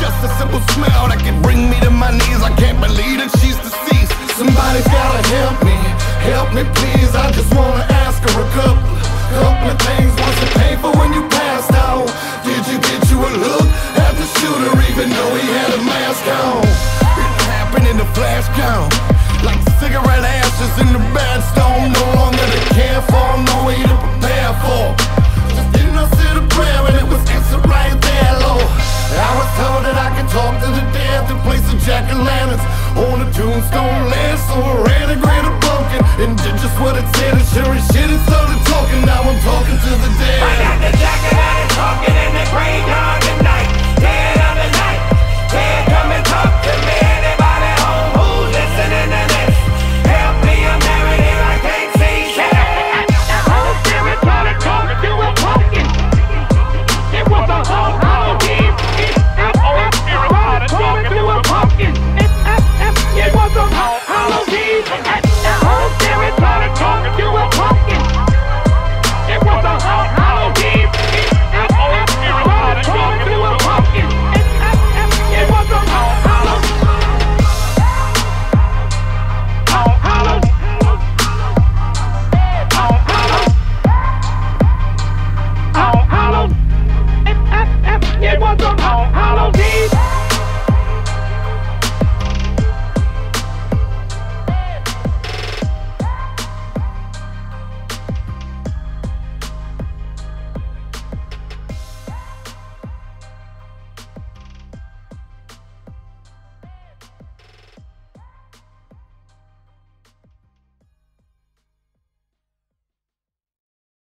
just a simple smell that could bring me to me please, I just wanna ask her a couple Couple of things, was it painful when you passed out? Did you get you a look at the shooter even though he had a mask on? It happened in the flash count Like cigarette ashes in the bedstone No longer to care for, no way to prepare for. Just didn't I the prayer and it was answered right there, Lord. I was told that I could talk to the dead to place a jack-o'-lanterns On a tombstone land so I ran a grave with a tennis, sure as shit is